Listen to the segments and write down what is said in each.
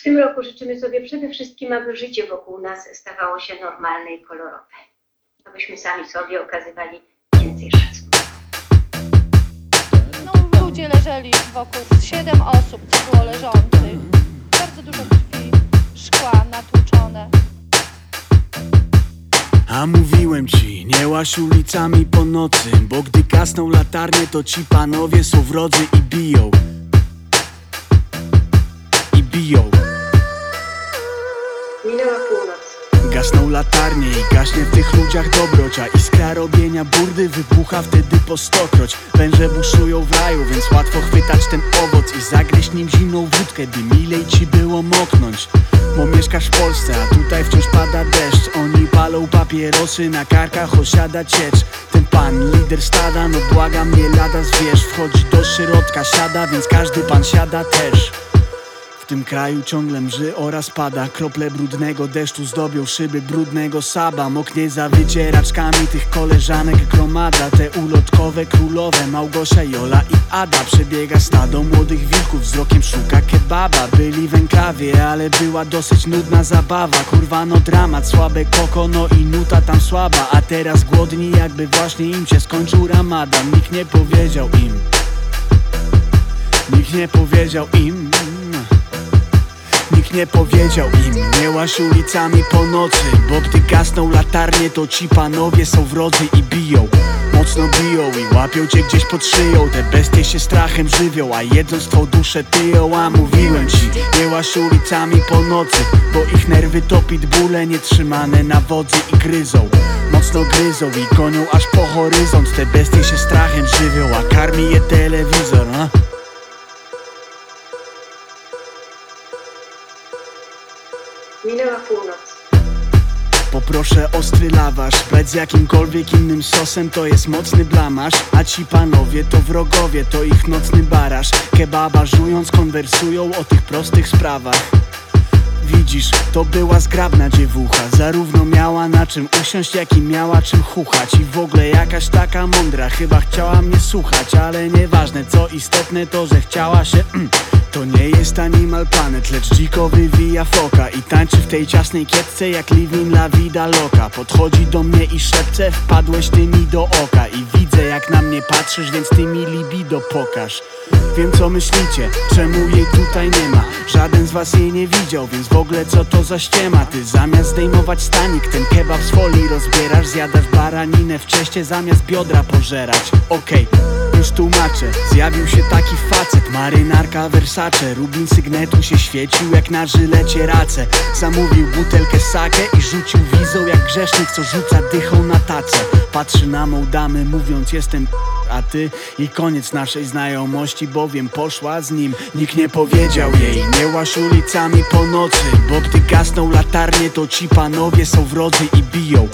W tym roku życzymy sobie przede wszystkim, aby życie wokół nas stawało się normalne i kolorowe. Abyśmy sami sobie okazywali więcej szacunku. No, ludzie leżeli wokół, siedem osób było leżących. Bardzo dużo krwi, szkła natłuczone. A mówiłem ci, nie łaś ulicami po nocy Bo gdy kasną latarnie, to ci panowie są wrodzy i biją I biją Minęła północ. Gasną latarnie i gaśnie w tych ludziach dobrocia. Iskra robienia burdy wybucha wtedy po stokroć. Węże buszują w raju, więc łatwo chwytać ten owoc I zagryźć nim zimną wódkę, by milej ci było moknąć. Bo mieszkasz w Polsce, a tutaj wciąż pada deszcz. Oni palą papierosy, na karkach osiada ciecz. Ten pan, lider stada, no błaga mnie lada zwierz. Wchodzi do środka, siada, więc każdy pan siada też tym kraju ciągle mrzy oraz pada. Krople brudnego deszczu zdobią szyby brudnego saba. Moknie za wycieraczkami tych koleżanek gromada. Te ulotkowe królowe Małgosia, Jola i Ada. Przebiega stado młodych wilków wzrokiem szuka kebaba. Byli w enklawie, ale była dosyć nudna zabawa. Kurwa no dramat, słabe koko, no i nuta tam słaba. A teraz głodni jakby właśnie im się skończył ramadan. Nikt nie powiedział im. Nikt nie powiedział im Nikt nie powiedział im, nie ulicami po nocy Bo gdy gasną latarnie, to ci panowie są wrodzy i biją. Mocno biją i łapią cię gdzieś pod szyją. Te bestie się strachem żywią, a jedząc twą duszę tyją. A mówiłem ci, nie ulicami po nocy Bo ich nerwy to pitbulle nietrzymane na wodzy i gryzą. Mocno gryzą i gonią aż po horyzont. Te bestie się strachem żywią, a karmi je telewizor, a? Minęła północ. Poproszę ostry lawasz Brać z jakimkolwiek innym sosem to jest mocny blamasz. A ci panowie to wrogowie, to ich nocny baraż. Kebaba żując konwersują o tych prostych sprawach. Widzisz, to była zgrabna dziewucha Zarówno miała na czym usiąść, jak i miała czym chuchać. I w ogóle jakaś taka mądra Chyba chciała mnie słuchać, ale nieważne Co istotne to, że chciała się To nie jest Animal Planet, lecz dziko wywija foka I tańczy w tej ciasnej kietce jak living la vida loca. Podchodzi do mnie i szepce, wpadłeś ty mi do oka. I widzę jak na mnie patrzysz, więc ty mi libido pokaż. Wiem co myślicie, czemu jej tutaj nie ma. Żaden z was jej nie widział, więc w ogóle co to za ściema? Ty zamiast zdejmować stanik, ten kebab z folii rozbierasz. Zjadasz baraninę w cieście zamiast biodra pożerać. Okej, już tłumaczę, zjawił się taki facet Marynarka Versace, rubin sygnetu się świecił jak na żylecie race Zamówił butelkę sake i rzucił wizą jak grzesznik co rzuca dychą na tacę. Patrzy na mą damę mówiąc jestem a ty i koniec naszej znajomości, bowiem poszła z nim. Nikt nie powiedział jej, nie łaś ulicami po nocy Bo gdy gasną latarnie, to ci panowie są wrodzy i biją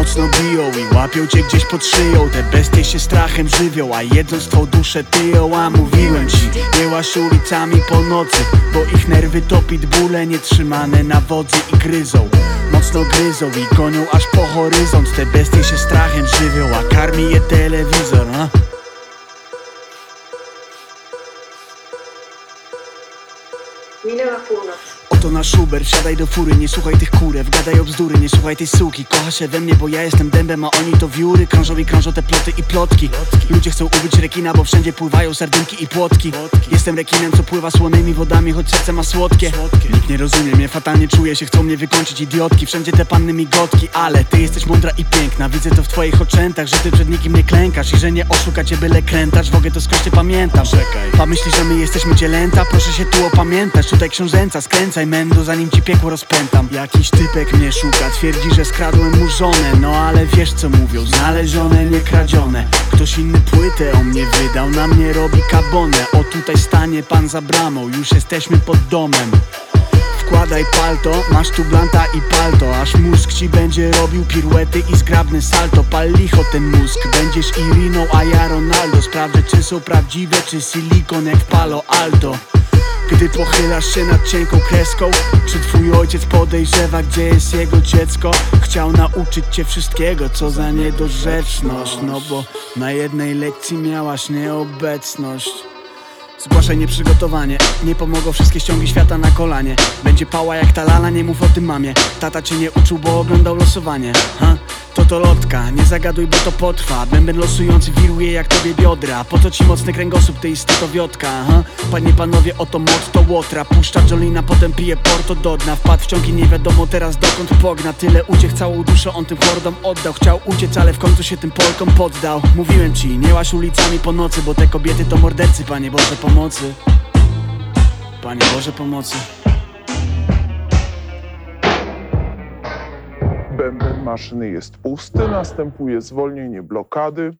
Mocno biją i łapią cię gdzieś pod szyją Te bestie się strachem żywią, a jedząc twą duszę tyją A mówiłem ci, nie łaś ulicami po nocy Bo ich nerwy to pitbulle nietrzymane na wodzy i gryzą Mocno gryzą i gonią aż po horyzont Te bestie się strachem żywią, a karmi je telewizor, a? Minęła północ. Oto nasz Uber, wsiadaj do fury, nie słuchaj tych kurew. Gadaj o bzdury, nie słuchaj tej suki. Kocha się we mnie, bo ja jestem dębem, a oni to wióry. Krążą i krążą te ploty i plotki. Ludzie chcą ubyć rekina, bo wszędzie pływają sardynki i płotki. Jestem rekinem, co pływa słonymi wodami, choć serce ma słodkie. Nikt nie rozumie mnie, fatalnie czuję się, chcą mnie wykończyć idiotki. Wszędzie te panny migotki, ale ty jesteś mądra i piękna. Widzę to w twoich oczętach, że ty przed nikim nie klękasz I że nie oszuka cię byle krętacz, w ogóle to skądś pamiętam Czekaj Pa myśli, że my jesteśmy cielęta, proszę się tu opamiętać. Tutaj książęca, skręcaj mendo, zanim ci piekło rozpętam. Jakiś typek mnie szuka, twierdzi, że skradłem mu żonę. No ale wiesz co mówią, znalezione, nie kradzione. Ktoś inny płytę o mnie wydał, na mnie robi kabonę. O tutaj stanie pan za bramą, już jesteśmy pod domem. Wkładaj palto, masz tu blanta i palto. Aż mózg ci będzie robił piruety i zgrabny salto. Pal licho ten mózg, będziesz Iriną, a ja Ronaldo. Sprawdzę czy są prawdziwe, czy silikon jak Palo Alto gdy pochylasz się nad cienką kreską Czy twój ojciec podejrzewa, gdzie jest jego dziecko? Chciał nauczyć cię wszystkiego, co za niedorzeczność No bo na jednej lekcji miałaś nieobecność Zgłaszaj nieprzygotowanie Nie pomogą wszystkie ściągi świata na kolanie Będzie pała jak ta lala, nie mów o tym mamie Tata cię nie uczył, bo oglądał losowanie ha? To to lotka, nie zagaduj, bo to potrwa. Bęben losujący wiruje jak tobie biodra. Po co ci mocny kręgosłup, ty istotowiotka ha? Panie panowie, oto motto łotra. Puszcza Jolina, potem pije porto do dna. Wpadł w ciągi, nie wiadomo teraz dokąd pogna. Tyle uciech, całą duszę on tym hordom oddał. Chciał uciec, ale w końcu się tym Polkom poddał. Mówiłem ci, nie łaś ulicami po nocy Bo te kobiety to mordercy, Panie Boże pomocy. Panie Boże pomocy Bęben maszyny jest pusty, następuje zwolnienie blokady.